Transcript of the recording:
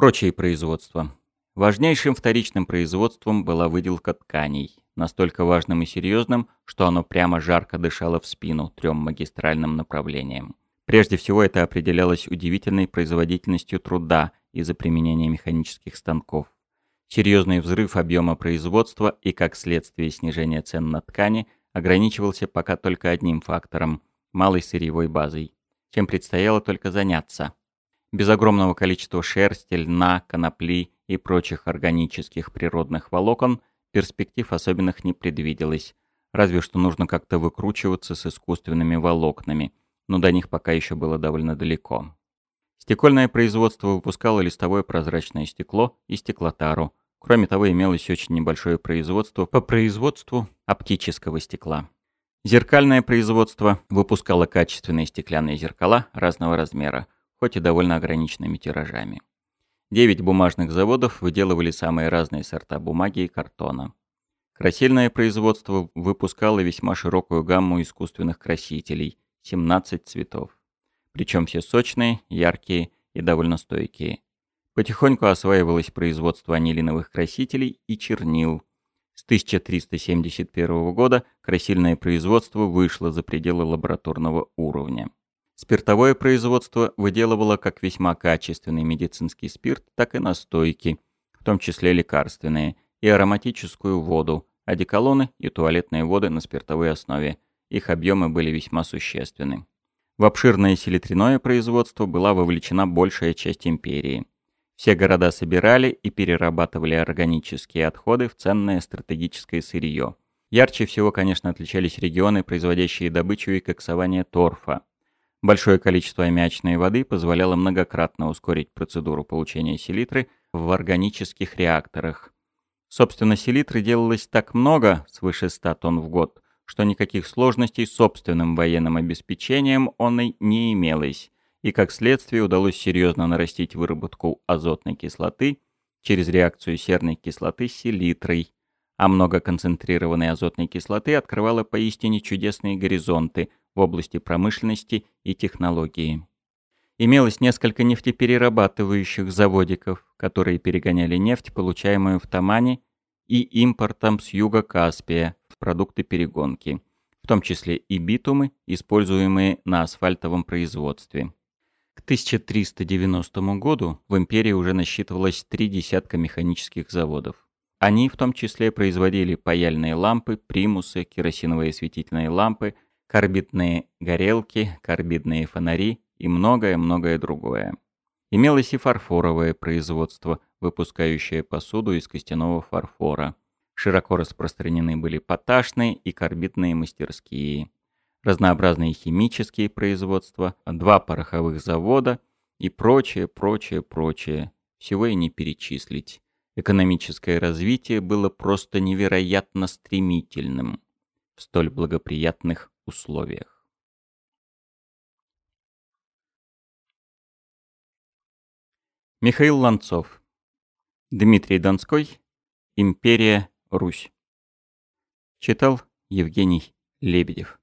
Прочие производства. Важнейшим вторичным производством была выделка тканей, настолько важным и серьезным, что оно прямо жарко дышало в спину трем магистральным направлениям. Прежде всего это определялось удивительной производительностью труда из-за применения механических станков. Серьезный взрыв объема производства и, как следствие, снижение цен на ткани ограничивался пока только одним фактором – малой сырьевой базой, чем предстояло только заняться. Без огромного количества шерсти, льна, конопли и прочих органических природных волокон перспектив особенных не предвиделось, разве что нужно как-то выкручиваться с искусственными волокнами, но до них пока еще было довольно далеко. Стекольное производство выпускало листовое прозрачное стекло и стеклотару. Кроме того, имелось очень небольшое производство по производству оптического стекла. Зеркальное производство выпускало качественные стеклянные зеркала разного размера, хоть и довольно ограниченными тиражами. Девять бумажных заводов выделывали самые разные сорта бумаги и картона. Красильное производство выпускало весьма широкую гамму искусственных красителей – 17 цветов. Причем все сочные, яркие и довольно стойкие. Потихоньку осваивалось производство анилиновых красителей и чернил. С 1371 года красильное производство вышло за пределы лабораторного уровня. Спиртовое производство выделывало как весьма качественный медицинский спирт, так и настойки, в том числе лекарственные, и ароматическую воду, одеколоны и туалетные воды на спиртовой основе. Их объемы были весьма существенны. В обширное селитриное производство была вовлечена большая часть империи. Все города собирали и перерабатывали органические отходы в ценное стратегическое сырье. Ярче всего, конечно, отличались регионы, производящие добычу и коксование торфа. Большое количество аммиачной воды позволяло многократно ускорить процедуру получения селитры в органических реакторах. Собственно, селитры делалось так много, свыше 100 тонн в год, что никаких сложностей с собственным военным обеспечением он и не имелось, и как следствие удалось серьезно нарастить выработку азотной кислоты через реакцию серной кислоты с селитрой, а многоконцентрированной азотной кислоты открывало поистине чудесные горизонты – в области промышленности и технологии. Имелось несколько нефтеперерабатывающих заводиков, которые перегоняли нефть, получаемую в Тамане, и импортом с юга Каспия в продукты перегонки, в том числе и битумы, используемые на асфальтовом производстве. К 1390 году в империи уже насчитывалось три десятка механических заводов. Они в том числе производили паяльные лампы, примусы, керосиновые светительные лампы, карбидные горелки, карбидные фонари и многое-многое другое. Имелось и фарфоровое производство, выпускающее посуду из костяного фарфора. Широко распространены были поташные и карбидные мастерские. Разнообразные химические производства, два пороховых завода и прочее, прочее, прочее. Всего и не перечислить. Экономическое развитие было просто невероятно стремительным в столь благоприятных условиях. Михаил Ланцов. Дмитрий Донской. Империя. Русь. Читал Евгений Лебедев.